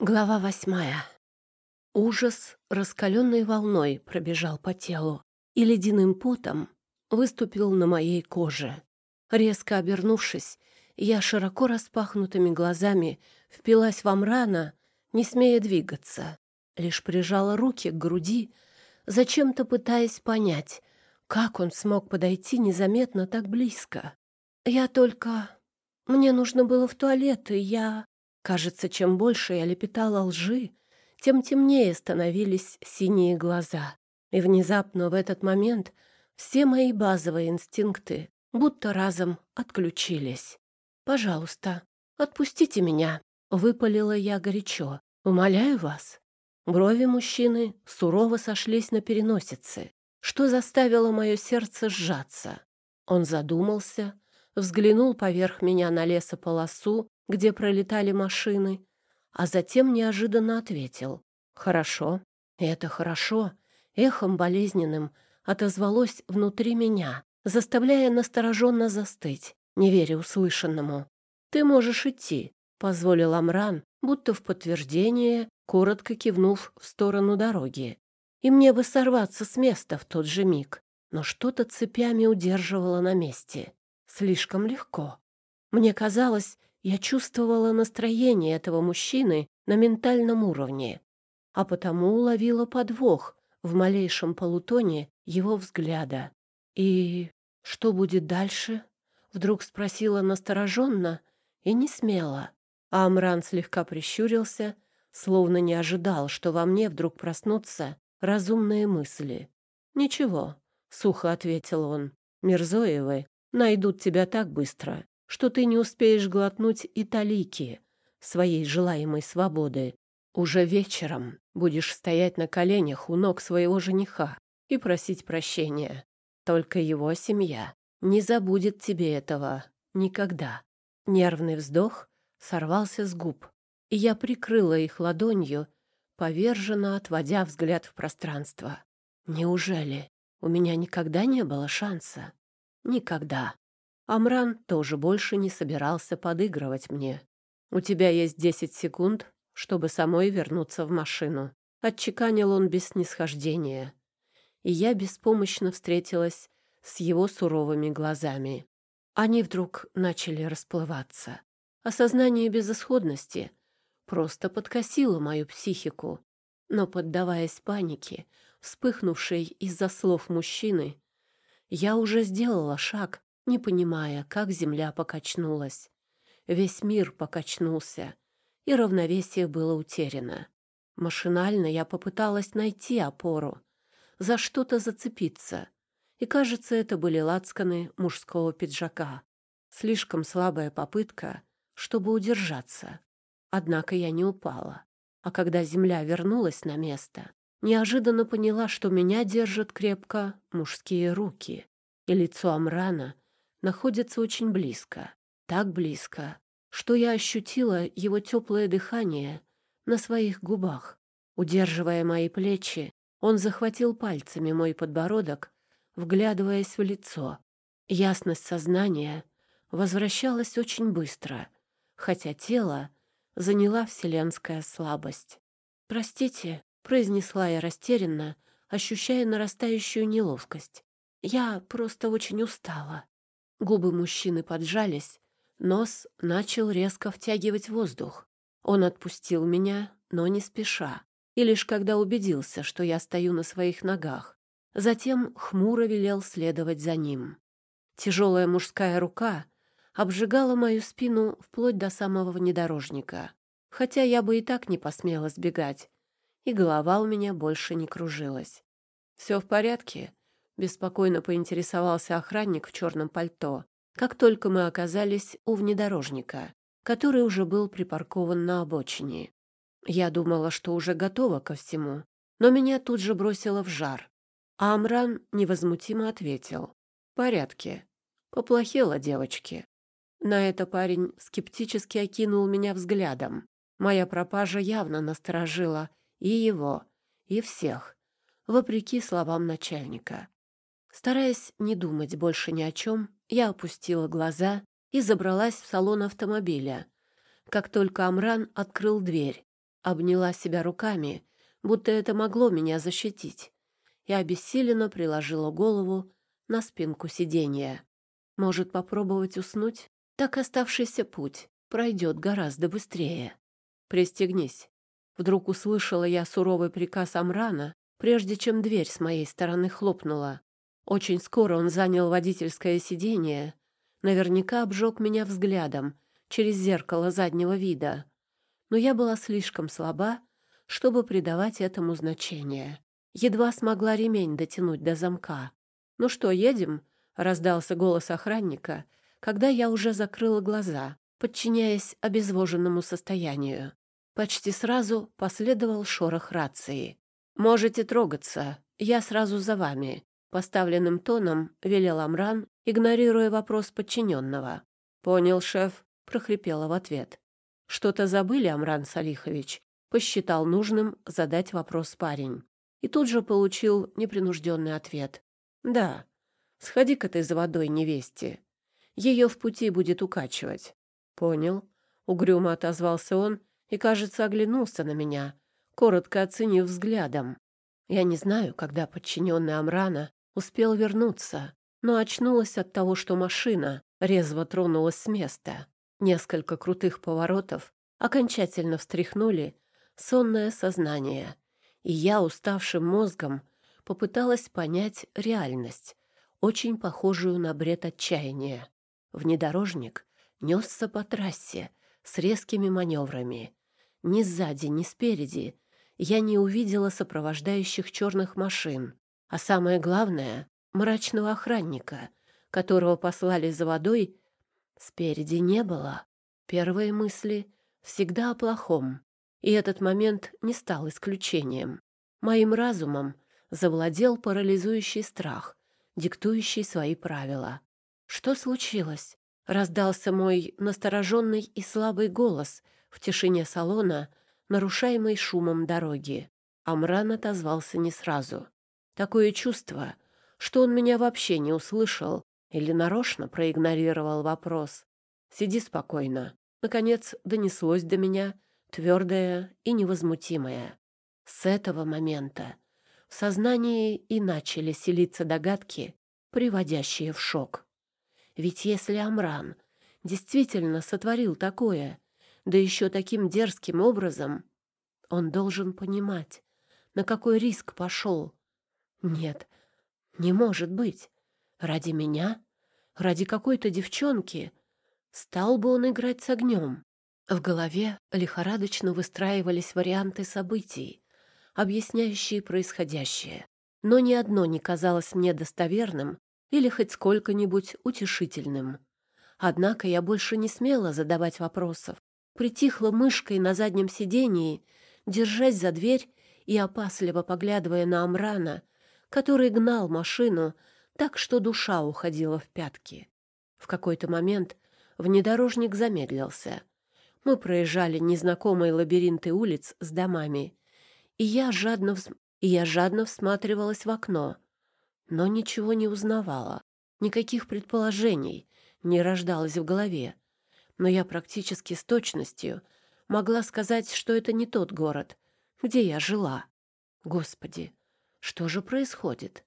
Глава восьмая. Ужас раскаленной волной пробежал по телу и ледяным потом выступил на моей коже. Резко обернувшись, я широко распахнутыми глазами впилась в Амрана, не смея двигаться. Лишь прижала руки к груди, зачем-то пытаясь понять, как он смог подойти незаметно так близко. Я только... Мне нужно было в туалет, и я... Кажется, чем больше я лепетала лжи, тем темнее становились синие глаза. И внезапно в этот момент все мои базовые инстинкты будто разом отключились. «Пожалуйста, отпустите меня», — выпалила я горячо. «Умоляю вас». Брови мужчины сурово сошлись на переносице, что заставило мое сердце сжаться. Он задумался, взглянул поверх меня на лесополосу где пролетали машины, а затем неожиданно ответил «Хорошо, это хорошо», эхом болезненным отозвалось внутри меня, заставляя настороженно застыть, не веря услышанному. «Ты можешь идти», — позволил Амран, будто в подтверждение, коротко кивнув в сторону дороги. И мне бы сорваться с места в тот же миг, но что-то цепями удерживало на месте. Слишком легко. Мне казалось, я чувствовала настроение этого мужчины на ментальном уровне, а потому уловила подвох в малейшем полутоне его взгляда. «И что будет дальше?» — вдруг спросила настороженно и не смело. А Амран слегка прищурился, словно не ожидал, что во мне вдруг проснутся разумные мысли. «Ничего», — сухо ответил он, — «Мирзоевы найдут тебя так быстро, что ты не успеешь глотнуть и талики своей желаемой свободы. Уже вечером будешь стоять на коленях у ног своего жениха и просить прощения. Только его семья не забудет тебе этого никогда. Нервный вздох сорвался с губ, и я прикрыла их ладонью, поверженно отводя взгляд в пространство. Неужели у меня никогда не было шанса? Никогда. Амран тоже больше не собирался подыгрывать мне. «У тебя есть десять секунд, чтобы самой вернуться в машину». Отчеканил он без снисхождения. И я беспомощно встретилась с его суровыми глазами. Они вдруг начали расплываться. Осознание безысходности просто подкосило мою психику. Но, поддаваясь панике, вспыхнувшей из-за слов мужчины, я уже сделала шаг не понимая, как земля покачнулась. Весь мир покачнулся, и равновесие было утеряно. Машинально я попыталась найти опору, за что-то зацепиться, и, кажется, это были лацканы мужского пиджака. Слишком слабая попытка, чтобы удержаться. Однако я не упала. А когда земля вернулась на место, неожиданно поняла, что меня держат крепко мужские руки, и лицо Амрана находится очень близко, так близко, что я ощутила его теплое дыхание на своих губах. Удерживая мои плечи, он захватил пальцами мой подбородок, вглядываясь в лицо. Ясность сознания возвращалась очень быстро, хотя тело заняла вселенская слабость. «Простите», — произнесла я растерянно, ощущая нарастающую неловкость. «Я просто очень устала». Губы мужчины поджались, нос начал резко втягивать воздух. Он отпустил меня, но не спеша, и лишь когда убедился, что я стою на своих ногах. Затем хмуро велел следовать за ним. Тяжелая мужская рука обжигала мою спину вплоть до самого внедорожника, хотя я бы и так не посмела сбегать, и голова у меня больше не кружилась. «Все в порядке?» Беспокойно поинтересовался охранник в черном пальто, как только мы оказались у внедорожника, который уже был припаркован на обочине. Я думала, что уже готова ко всему, но меня тут же бросило в жар. Амран невозмутимо ответил. «В порядке. Поплохело девочки». На это парень скептически окинул меня взглядом. Моя пропажа явно насторожила и его, и всех, вопреки словам начальника. Стараясь не думать больше ни о чем, я опустила глаза и забралась в салон автомобиля. Как только Амран открыл дверь, обняла себя руками, будто это могло меня защитить, и обессиленно приложила голову на спинку сиденья. Может, попробовать уснуть? Так оставшийся путь пройдет гораздо быстрее. «Пристегнись». Вдруг услышала я суровый приказ Амрана, прежде чем дверь с моей стороны хлопнула. Очень скоро он занял водительское сиденье, наверняка обжег меня взглядом через зеркало заднего вида. Но я была слишком слаба, чтобы придавать этому значение. Едва смогла ремень дотянуть до замка. «Ну что, едем?» — раздался голос охранника, когда я уже закрыла глаза, подчиняясь обезвоженному состоянию. Почти сразу последовал шорох рации. «Можете трогаться, я сразу за вами», — поставленным тоном велел Амран, игнорируя вопрос подчиненного. «Понял, шеф», — прохрипела в ответ. «Что-то забыли, Амран Салихович?» — посчитал нужным задать вопрос парень. И тут же получил непринужденный ответ. «Да, сходи-ка ты за водой невесте. Ее в пути будет укачивать». «Понял», — угрюмо отозвался он и, кажется, оглянулся на меня, коротко оценив взглядом. Я не знаю, когда подчиненный Амрана успел вернуться, но очнулась от того, что машина резво тронулась с места. Несколько крутых поворотов окончательно встряхнули сонное сознание, и я уставшим мозгом попыталась понять реальность, очень похожую на бред отчаяния. Внедорожник несся по трассе с резкими маневрами. Ни сзади, ни спереди я не увидела сопровождающих черных машин, а самое главное — мрачного охранника, которого послали за водой, спереди не было. Первые мысли всегда о плохом, и этот момент не стал исключением. Моим разумом — завладел парализующий страх, диктующий свои правила. «Что случилось?» — раздался мой настороженный и слабый голос в тишине салона, нарушаемой шумом дороги. Амран отозвался не сразу. Такое чувство, что он меня вообще не услышал или нарочно проигнорировал вопрос. «Сиди спокойно». Наконец донеслось до меня твердое и невозмутимое. С этого момента в сознании и начали селиться догадки, приводящие в шок. Ведь если Амран действительно сотворил такое, да еще таким дерзким образом, он должен понимать, на какой риск пошел. Нет, не может быть. Ради меня, ради какой-то девчонки, стал бы он играть с огнем. В голове лихорадочно выстраивались варианты событий, объясняющие происходящее. Но ни одно не казалось мне достоверным или хоть сколько-нибудь утешительным. Однако я больше не смела задавать вопросов. Притихла мышкой на заднем сидении, держась за дверь и опасливо поглядывая на Амрана, который гнал машину так, что душа уходила в пятки. В какой-то момент внедорожник замедлился. Мы проезжали незнакомые лабиринты улиц с домами, и я жадно, вз... я жадно всматривалась в окно, но ничего не узнавала. Никаких предположений не рождалось в голове. Но я практически с точностью могла сказать, что это не тот город, где я жила. Господи, что же происходит?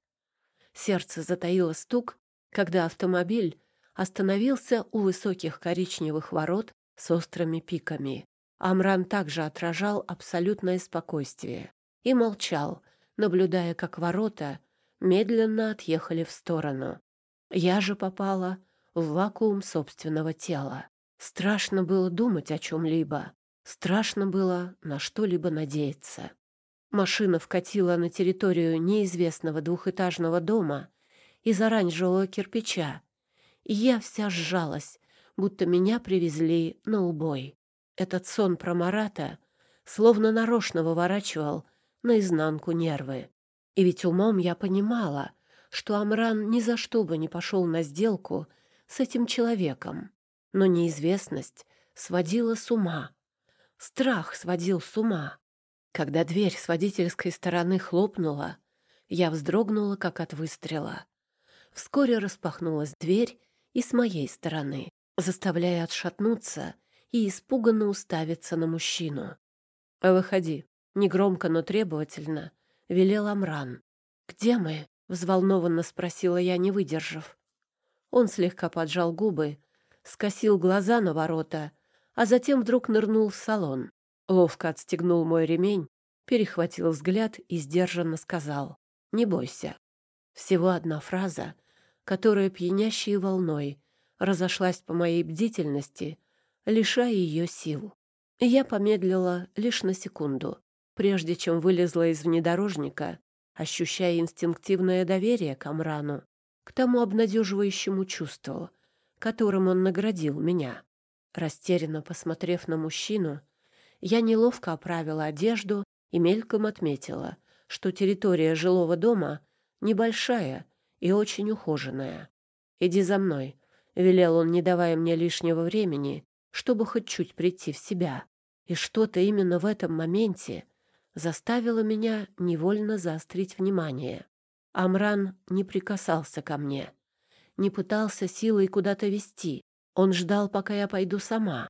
Сердце затаило стук, когда автомобиль остановился у высоких коричневых ворот с острыми пиками. Амран также отражал абсолютное спокойствие и молчал, наблюдая, как ворота медленно отъехали в сторону. Я же попала в вакуум собственного тела. Страшно было думать о чем-либо. Страшно было на что-либо надеяться. Машина вкатила на территорию неизвестного двухэтажного дома из оранжевого кирпича, и я вся сжалась, будто меня привезли на убой. Этот сон про Марата словно нарочно выворачивал наизнанку нервы. И ведь умом я понимала, что Амран ни за что бы не пошел на сделку с этим человеком. Но неизвестность сводила с ума. Страх сводил с ума. Когда дверь с водительской стороны хлопнула, я вздрогнула, как от выстрела. Вскоре распахнулась дверь и с моей стороны, заставляя отшатнуться и испуганно уставиться на мужчину. «Выходи», — негромко, но требовательно, велел Амран. «Где мы?» — взволнованно спросила я, не выдержав. Он слегка поджал губы, скосил глаза на ворота, а затем вдруг нырнул в салон. Ловко отстегнул мой ремень, перехватил взгляд и сдержанно сказал «Не бойся». Всего одна фраза, которая пьянящей волной разошлась по моей бдительности, лишая ее сил. Я помедлила лишь на секунду, прежде чем вылезла из внедорожника, ощущая инстинктивное доверие к Амрану, к тому обнадеживающему чувству, которым он наградил меня. Растерянно посмотрев на мужчину, я неловко оправила одежду и мельком отметила, что территория жилого дома небольшая и очень ухоженная. «Иди за мной», — велел он, не давая мне лишнего времени, чтобы хоть чуть прийти в себя. И что-то именно в этом моменте заставило меня невольно заострить внимание. Амран не прикасался ко мне, не пытался силой куда-то вести. Он ждал, пока я пойду сама.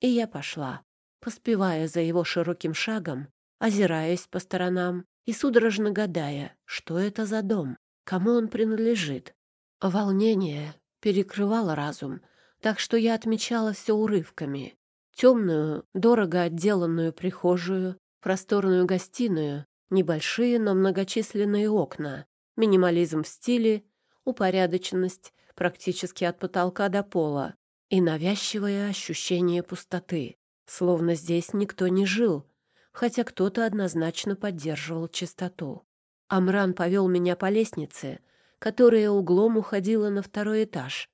И я пошла, поспевая за его широким шагом, озираясь по сторонам и судорожно гадая, что это за дом, кому он принадлежит. Волнение перекрывало разум, так что я отмечала все урывками. Темную, дорого отделанную прихожую, просторную гостиную, небольшие, но многочисленные окна, минимализм в стиле, упорядоченность практически от потолка до пола и навязчивое ощущение пустоты, словно здесь никто не жил, хотя кто-то однозначно поддерживал чистоту. Амран повел меня по лестнице, которая углом уходила на второй этаж,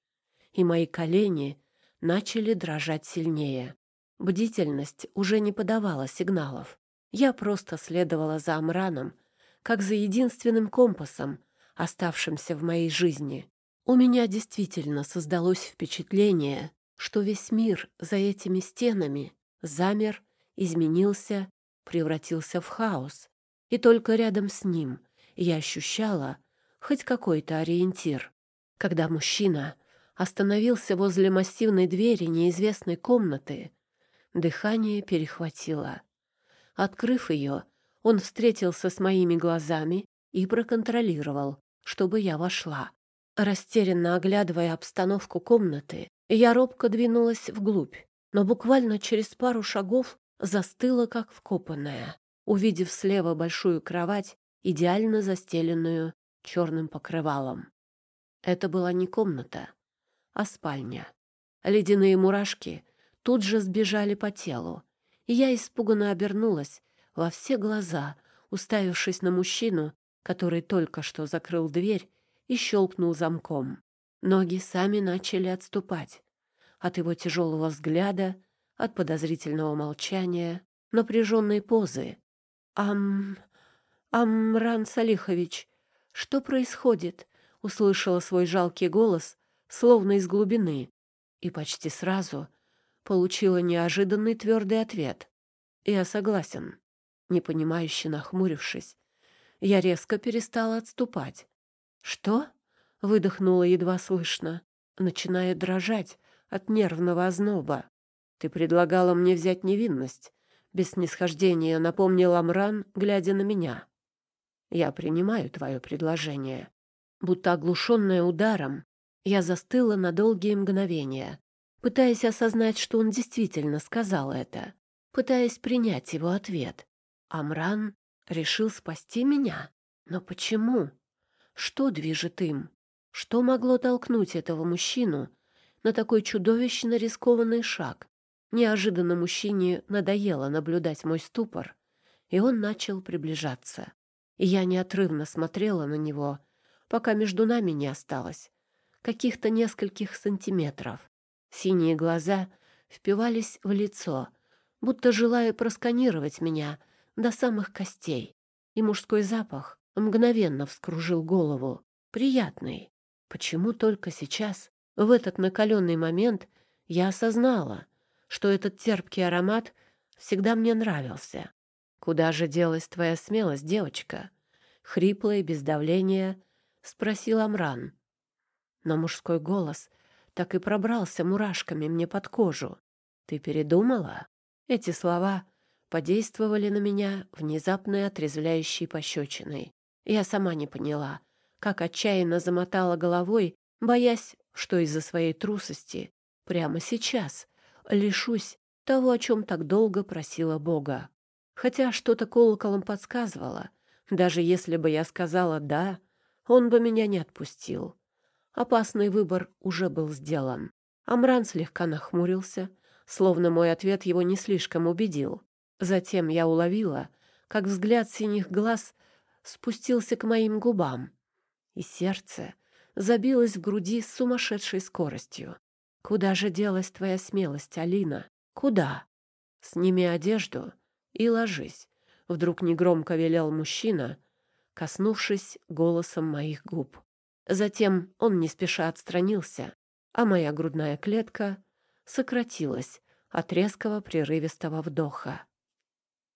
и мои колени начали дрожать сильнее. Бдительность уже не подавала сигналов. Я просто следовала за Амраном, как за единственным компасом, оставшимся в моей жизни. У меня действительно создалось впечатление, что весь мир за этими стенами замер, изменился превратился в хаос, и только рядом с ним я ощущала хоть какой-то ориентир. Когда мужчина остановился возле массивной двери неизвестной комнаты, дыхание перехватило. Открыв ее, он встретился с моими глазами и проконтролировал, чтобы я вошла. Растерянно оглядывая обстановку комнаты, я робко двинулась вглубь, но буквально через пару шагов застыла, как вкопанная, увидев слева большую кровать, идеально застеленную черным покрывалом. Это была не комната, а спальня. Ледяные мурашки тут же сбежали по телу, и я испуганно обернулась во все глаза, уставившись на мужчину, который только что закрыл дверь и щелкнул замком. Ноги сами начали отступать. От его тяжелого взгляда от подозрительного молчания, напряженной позы. «Ам... Амран Салихович, что происходит?» — услышала свой жалкий голос, словно из глубины, и почти сразу получила неожиданный твердый ответ. «Я согласен». Непонимающе нахмурившись, я резко перестала отступать. «Что?» — выдохнула едва слышно, начиная дрожать от нервного озноба. Ты предлагала мне взять невинность. Без снисхождения напомнил Амран, глядя на меня. Я принимаю твое предложение. Будто оглушенная ударом, я застыла на долгие мгновения, пытаясь осознать, что он действительно сказал это, пытаясь принять его ответ. Амран решил спасти меня? Но почему? Что движет им? Что могло толкнуть этого мужчину на такой чудовищно рискованный шаг? Неожиданно мужчине надоело наблюдать мой ступор, и он начал приближаться. И я неотрывно смотрела на него, пока между нами не осталось каких-то нескольких сантиметров. Синие глаза впивались в лицо, будто желая просканировать меня до самых костей. И мужской запах мгновенно вскружил голову. Приятный. Почему только сейчас, в этот накаленный момент, я осознала, что этот терпкий аромат всегда мне нравился. «Куда же делась твоя смелость, девочка?» Хрипло и без давления спросил Амран. Но мужской голос так и пробрался мурашками мне под кожу. «Ты передумала?» Эти слова подействовали на меня внезапной отрезвляющей пощечиной. Я сама не поняла, как отчаянно замотала головой, боясь, что из-за своей трусости прямо сейчас лишусь того, о чем так долго просила Бога. Хотя что-то колоколом подсказывало, даже если бы я сказала «да», он бы меня не отпустил. Опасный выбор уже был сделан. Амран слегка нахмурился, словно мой ответ его не слишком убедил. Затем я уловила, как взгляд синих глаз спустился к моим губам, и сердце забилось в груди с сумасшедшей скоростью. «Куда же делась твоя смелость, Алина? Куда?» «Сними одежду и ложись», — вдруг негромко велел мужчина, коснувшись голосом моих губ. Затем он не спеша отстранился, а моя грудная клетка сократилась от резкого прерывистого вдоха.